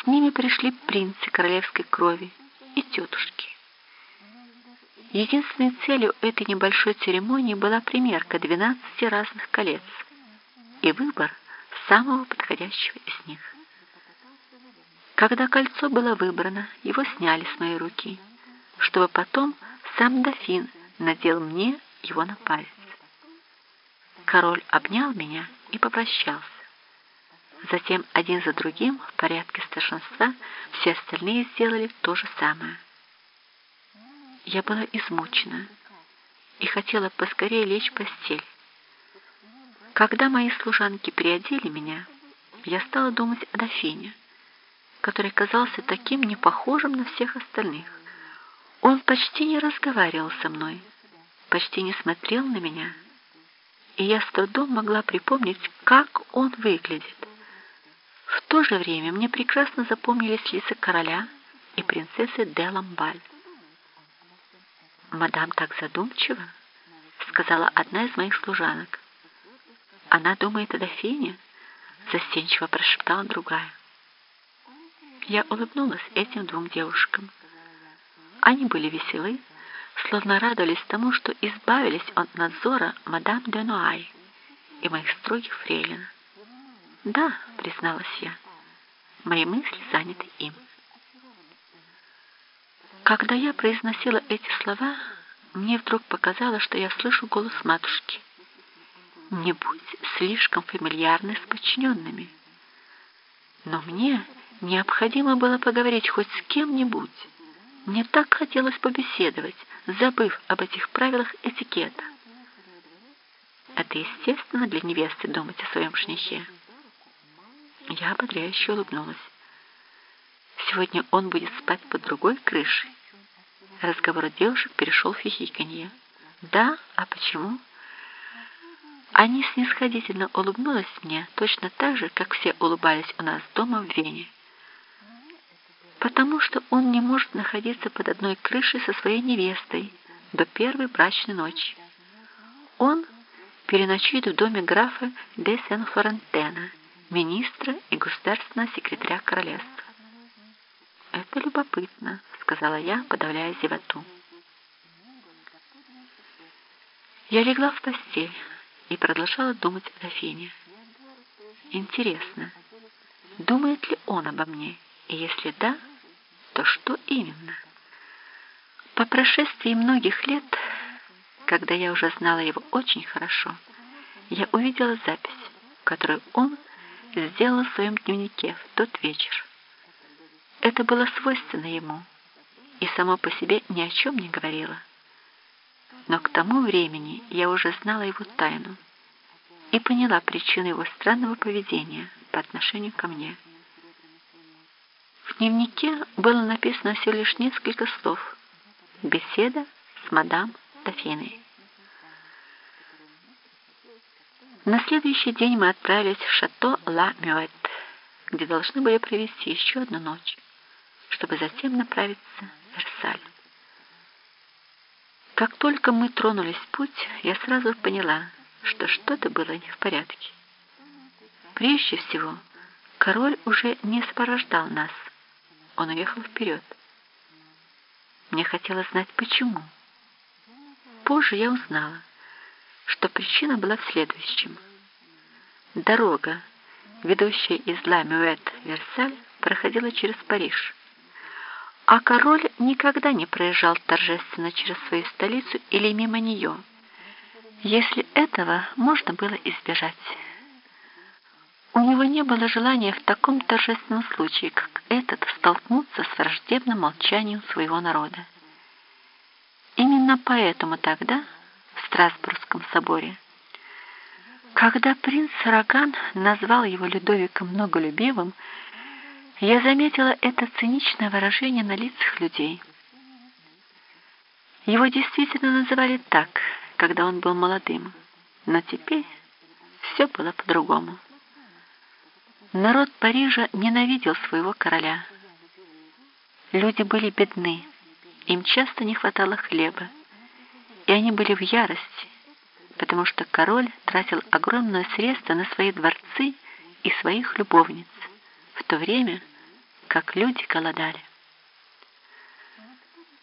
С ними пришли принцы королевской крови и тетушки. Единственной целью этой небольшой церемонии была примерка 12 разных колец и выбор самого подходящего из них. Когда кольцо было выбрано, его сняли с моей руки, чтобы потом сам дофин надел мне его на палец. Король обнял меня и попрощался. Затем один за другим в порядке старшинства все остальные сделали то же самое. Я была измучена и хотела поскорее лечь в постель. Когда мои служанки приодели меня, я стала думать о дофине, который казался таким непохожим на всех остальных. Он почти не разговаривал со мной, почти не смотрел на меня, и я с трудом могла припомнить, как он выглядит. То же время мне прекрасно запомнились лица короля и принцессы де Ламбаль. «Мадам так задумчива», — сказала одна из моих служанок. «Она думает о дофине», — застенчиво прошептала другая. Я улыбнулась этим двум девушкам. Они были веселы, словно радовались тому, что избавились от надзора мадам де Нуай и моих строгих фрейлин. «Да», — призналась я, — «мои мысли заняты им». Когда я произносила эти слова, мне вдруг показалось, что я слышу голос матушки. «Не будь слишком фамильярной с подчиненными». Но мне необходимо было поговорить хоть с кем-нибудь. Мне так хотелось побеседовать, забыв об этих правилах этикета. Это естественно для невесты думать о своем женихе. Я ободряюще улыбнулась. Сегодня он будет спать под другой крышей. Разговор девушек перешел в хихиканье. Да, а почему? Они снисходительно улыбнулись мне точно так же, как все улыбались у нас дома в Вене. Потому что он не может находиться под одной крышей со своей невестой до первой брачной ночи. Он переночует в доме графа де Сен-Флорентена, министра и государственного секретаря королевства. «Это любопытно», — сказала я, подавляя зевоту. Я легла в постель и продолжала думать о дофине. Интересно, думает ли он обо мне, и если да, то что именно? По прошествии многих лет, когда я уже знала его очень хорошо, я увидела запись, которую он сделал в своем дневнике в тот вечер. Это было свойственно ему и само по себе ни о чем не говорило. Но к тому времени я уже знала его тайну и поняла причину его странного поведения по отношению ко мне. В дневнике было написано всего лишь несколько слов. Беседа с мадам Дофиной. На следующий день мы отправились в шато Ла Мюэт, где должны были провести еще одну ночь, чтобы затем направиться в Версаль. Как только мы тронулись в путь, я сразу поняла, что что-то было не в порядке. Прежде всего, король уже не сопровождал нас. Он уехал вперед. Мне хотелось знать, почему. Позже я узнала, что причина была в следующем. Дорога, ведущая из Ла-Мюэт в Версаль, проходила через Париж. А король никогда не проезжал торжественно через свою столицу или мимо нее, если этого можно было избежать. У него не было желания в таком торжественном случае, как этот, столкнуться с враждебным молчанием своего народа. Именно поэтому тогда Страсбургском соборе. Когда принц Роган назвал его Людовиком Многолюбивым, я заметила это циничное выражение на лицах людей. Его действительно называли так, когда он был молодым, но теперь все было по-другому. Народ Парижа ненавидел своего короля. Люди были бедны, им часто не хватало хлеба и они были в ярости, потому что король тратил огромное средства на свои дворцы и своих любовниц, в то время как люди голодали.